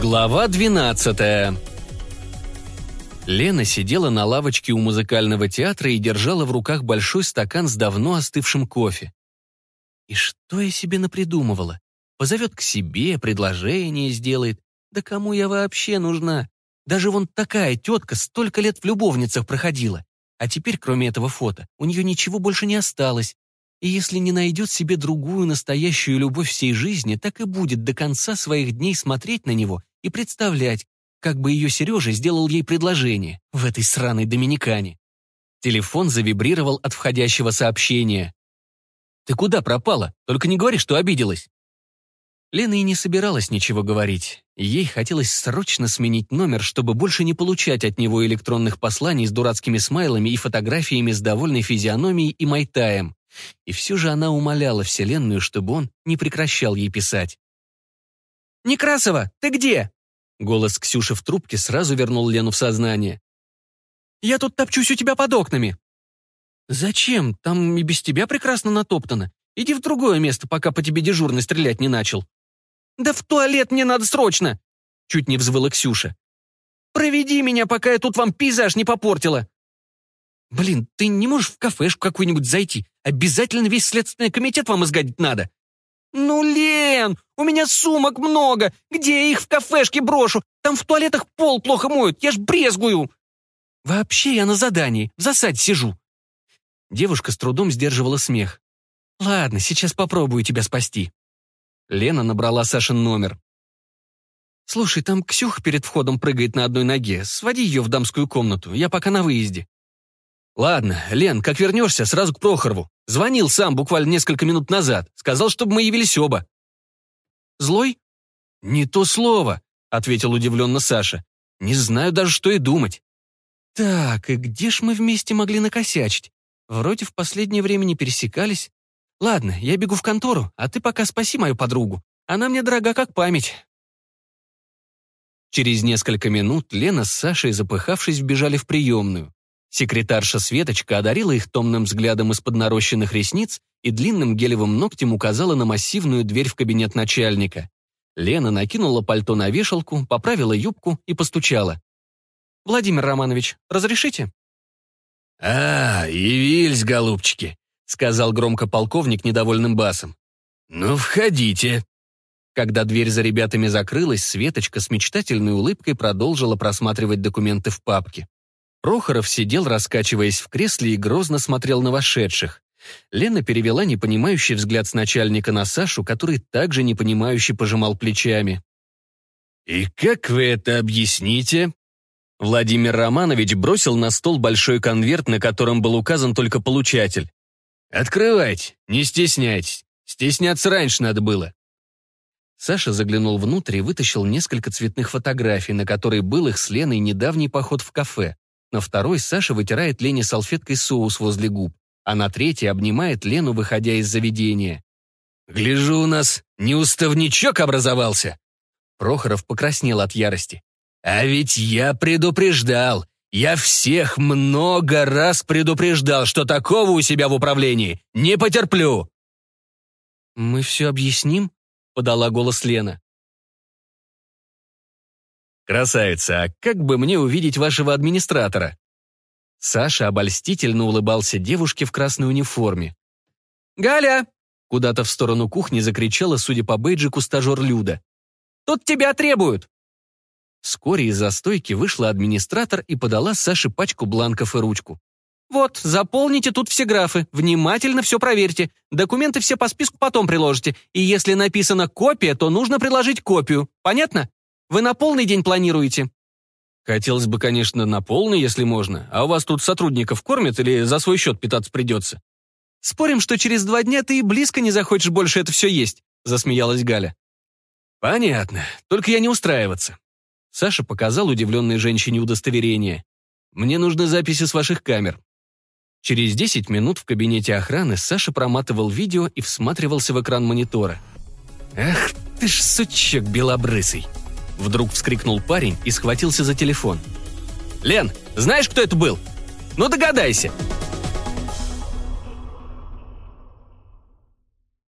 Глава 12 Лена сидела на лавочке у музыкального театра и держала в руках большой стакан с давно остывшим кофе. И что я себе напридумывала? Позовет к себе, предложение сделает. Да кому я вообще нужна? Даже вон такая тетка столько лет в любовницах проходила. А теперь, кроме этого фото, у нее ничего больше не осталось. И если не найдет себе другую настоящую любовь всей жизни, так и будет до конца своих дней смотреть на него и представлять, как бы ее Сережа сделал ей предложение в этой сраной Доминикане. Телефон завибрировал от входящего сообщения. «Ты куда пропала? Только не говори, что обиделась». Лена и не собиралась ничего говорить. Ей хотелось срочно сменить номер, чтобы больше не получать от него электронных посланий с дурацкими смайлами и фотографиями с довольной физиономией и майтаем. И все же она умоляла Вселенную, чтобы он не прекращал ей писать. «Некрасова, ты где?» Голос Ксюши в трубке сразу вернул Лену в сознание. «Я тут топчусь у тебя под окнами». «Зачем? Там и без тебя прекрасно натоптано. Иди в другое место, пока по тебе дежурный стрелять не начал». «Да в туалет мне надо срочно!» Чуть не взвыла Ксюша. «Проведи меня, пока я тут вам пейзаж не попортила!» «Блин, ты не можешь в кафешку какую-нибудь зайти? Обязательно весь следственный комитет вам изгадить надо!» «Ну, Лен, у меня сумок много. Где я их в кафешке брошу? Там в туалетах пол плохо моют, я ж брезгую». «Вообще я на задании, в засаде сижу». Девушка с трудом сдерживала смех. «Ладно, сейчас попробую тебя спасти». Лена набрала Сашин номер. «Слушай, там Ксюха перед входом прыгает на одной ноге. Своди ее в дамскую комнату, я пока на выезде». «Ладно, Лен, как вернешься, сразу к Прохорову. Звонил сам буквально несколько минут назад. Сказал, чтобы мы явились оба». «Злой?» «Не то слово», — ответил удивленно Саша. «Не знаю даже, что и думать». «Так, и где ж мы вместе могли накосячить? Вроде в последнее время не пересекались. Ладно, я бегу в контору, а ты пока спаси мою подругу. Она мне дорога как память». Через несколько минут Лена с Сашей, запыхавшись, вбежали в приемную. Секретарша Светочка одарила их томным взглядом из-под нарощенных ресниц и длинным гелевым ногтем указала на массивную дверь в кабинет начальника. Лена накинула пальто на вешалку, поправила юбку и постучала. «Владимир Романович, разрешите?» «А, явились, голубчики», — сказал громко полковник недовольным басом. «Ну, входите». Когда дверь за ребятами закрылась, Светочка с мечтательной улыбкой продолжила просматривать документы в папке. Прохоров сидел, раскачиваясь в кресле, и грозно смотрел на вошедших. Лена перевела непонимающий взгляд с начальника на Сашу, который также непонимающе пожимал плечами. «И как вы это объясните?» Владимир Романович бросил на стол большой конверт, на котором был указан только получатель. «Открывайте, не стесняйтесь. Стесняться раньше надо было». Саша заглянул внутрь и вытащил несколько цветных фотографий, на которой был их с Леной недавний поход в кафе. На второй Саша вытирает Лене салфеткой соус возле губ, а на третьей обнимает Лену, выходя из заведения. «Гляжу, у нас неуставничок образовался!» Прохоров покраснел от ярости. «А ведь я предупреждал! Я всех много раз предупреждал, что такого у себя в управлении не потерплю!» «Мы все объясним?» — подала голос Лена. «Красавица, а как бы мне увидеть вашего администратора?» Саша обольстительно улыбался девушке в красной униформе. «Галя!» — куда-то в сторону кухни закричала, судя по бейджику, стажер Люда. «Тут тебя требуют!» Вскоре из-за стойки вышла администратор и подала Саше пачку бланков и ручку. «Вот, заполните тут все графы, внимательно все проверьте, документы все по списку потом приложите, и если написано «копия», то нужно приложить копию. Понятно?» Вы на полный день планируете?» «Хотелось бы, конечно, на полный, если можно. А у вас тут сотрудников кормят или за свой счет питаться придется?» «Спорим, что через два дня ты и близко не захочешь больше это все есть», засмеялась Галя. «Понятно. Только я не устраиваться». Саша показал удивленной женщине удостоверение. «Мне нужны записи с ваших камер». Через 10 минут в кабинете охраны Саша проматывал видео и всматривался в экран монитора. «Ах ты ж сучок белобрысый!» Вдруг вскрикнул парень и схватился за телефон. «Лен, знаешь, кто это был? Ну догадайся!»